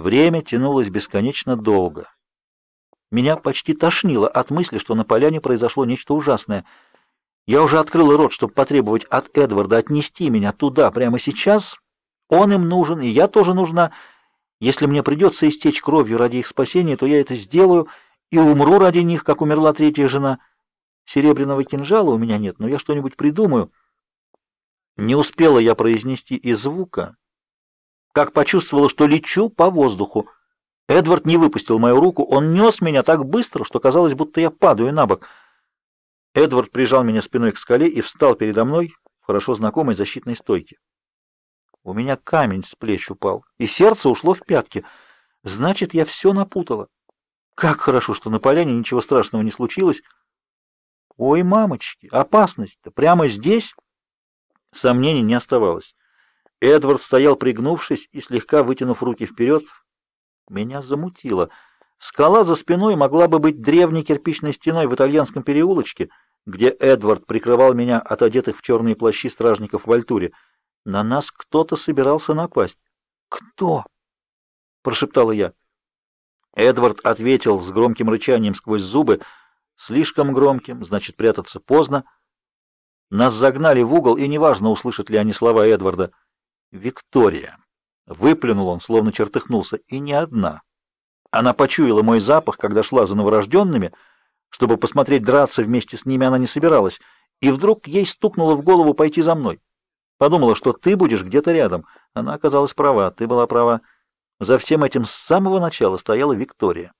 Время тянулось бесконечно долго. Меня почти тошнило от мысли, что на поляне произошло нечто ужасное. Я уже открыла рот, чтобы потребовать от Эдварда отнести меня туда прямо сейчас. Он им нужен, и я тоже нужна. Если мне придется истечь кровью ради их спасения, то я это сделаю и умру ради них, как умерла третья жена. Серебряного кинжала у меня нет, но я что-нибудь придумаю. Не успела я произнести и звука, как почувствовала, что лечу по воздуху. Эдвард не выпустил мою руку, он нес меня так быстро, что казалось, будто я падаю на бок. Эдвард прижал меня спиной к скале и встал передо мной в хорошо знакомой защитной стойке. У меня камень с плеч упал, и сердце ушло в пятки. Значит, я все напутала. Как хорошо, что на поляне ничего страшного не случилось. Ой, мамочки, опасность-то прямо здесь? Сомнений не оставалось. Эдвард стоял пригнувшись и слегка вытянув руки вперед. Меня замутило. Скала за спиной могла бы быть древней кирпичной стеной в итальянском переулочке, где Эдвард прикрывал меня от одетых в черные плащи стражников в альтуре. На нас кто-то собирался напасть. «Кто?» — прошептала я. Эдвард ответил с громким рычанием сквозь зубы. Слишком громким, значит, прятаться поздно. Нас загнали в угол, и неважно, услышат ли они слова Эдварда. «Виктория!» Выплюнул он, словно чертыхнулся, и не одна. Она почуяла мой запах, когда шла за новорожденными. Чтобы посмотреть драться вместе с ними она не собиралась, и вдруг ей стукнуло в голову пойти за мной. Подумала, что ты будешь где-то рядом. Она оказалась права, ты была права. За всем этим с самого начала стояла Виктория.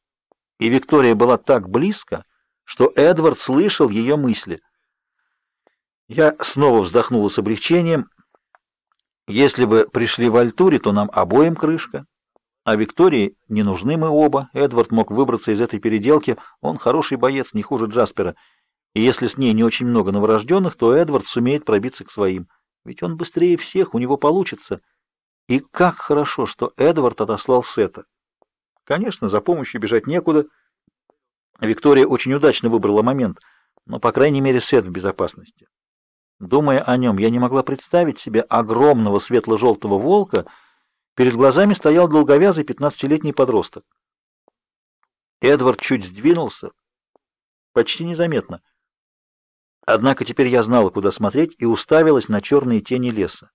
И Виктория была так близко, что Эдвард слышал ее мысли. Я снова вздохнула с облегчением. Если бы пришли в Альтуре, то нам обоим крышка. А Виктории не нужны мы оба. Эдвард мог выбраться из этой переделки. Он хороший боец, не хуже Джаспера. И если с ней не очень много новорожденных, то Эдвард сумеет пробиться к своим. Ведь он быстрее всех, у него получится. И как хорошо, что Эдвард отослал Сета. Конечно, за помощью бежать некуда. Виктория очень удачно выбрала момент, но, по крайней мере, Сет в безопасности. Думая о нем, я не могла представить себе огромного светло-желтого волка. Перед глазами стоял долговязый пятнадцатилетний подросток. Эдвард чуть сдвинулся, почти незаметно. Однако теперь я знала, куда смотреть, и уставилась на черные тени леса.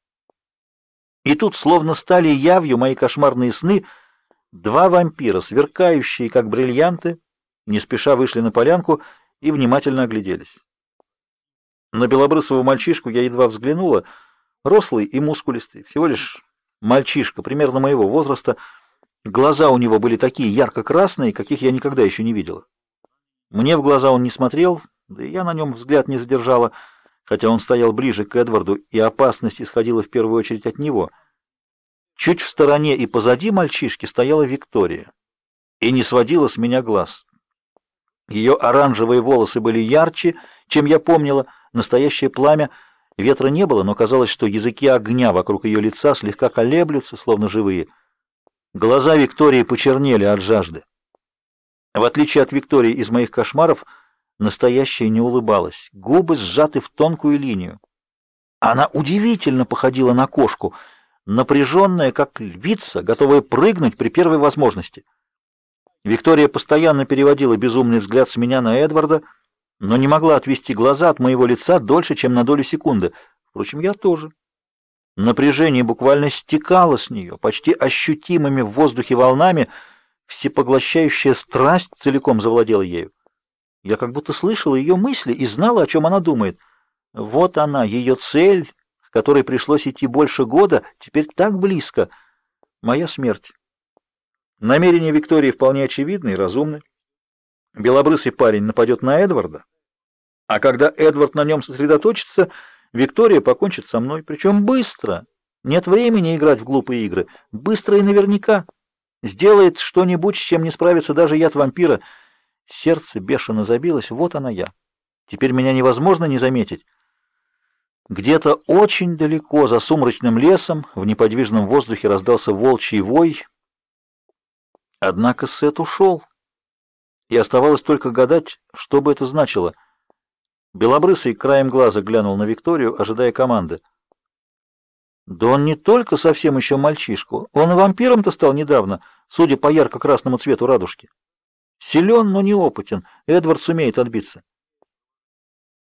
И тут, словно стали явью мои кошмарные сны, два вампира, сверкающие как бриллианты, не спеша вышли на полянку и внимательно огляделись. На белобрысого мальчишку я едва взглянула, рослый и мускулистый, всего лишь мальчишка, примерно моего возраста. Глаза у него были такие ярко-красные, каких я никогда еще не видела. Мне в глаза он не смотрел, да и я на нем взгляд не задержала, хотя он стоял ближе к Эдварду, и опасность исходила в первую очередь от него. Чуть в стороне и позади мальчишки стояла Виктория и не сводила с меня глаз. Ее оранжевые волосы были ярче, чем я помнила, настоящее пламя. Ветра не было, но казалось, что языки огня вокруг ее лица слегка колеблются, словно живые. Глаза Виктории почернели от жажды. В отличие от Виктории из моих кошмаров, Настоящая не улыбалась, губы сжаты в тонкую линию. Она удивительно походила на кошку, напряженная, как львица, готовая прыгнуть при первой возможности. Виктория постоянно переводила безумный взгляд с меня на Эдварда, но не могла отвести глаза от моего лица дольше, чем на долю секунды. Впрочем, я тоже. Напряжение буквально стекало с нее, почти ощутимыми в воздухе волнами, всепоглощающая страсть целиком завладела ею. Я как будто слышала ее мысли и знала, о чем она думает. Вот она, ее цель, к которой пришлось идти больше года, теперь так близко. Моя смерть. Намерения Виктории вполне очевидны и разумны. Белобрысый парень нападет на Эдварда, а когда Эдвард на нем сосредоточится, Виктория покончит со мной, причем быстро. Нет времени играть в глупые игры. Быстро и наверняка. Сделает что-нибудь, с чем не справится даже яд вампира — Сердце бешено забилось. Вот она я. Теперь меня невозможно не заметить. Где-то очень далеко, за сумрачным лесом, в неподвижном воздухе раздался волчий вой. Однако Сет ушел. И оставалось только гадать, что бы это значило. Белобрысый краем глаза глянул на Викторию, ожидая команды. Да он не только совсем еще мальчишку, он и вампиром-то стал недавно. судя по ярко-красному цвету радужки. Силен, но неопытен. Эдвард сумеет отбиться.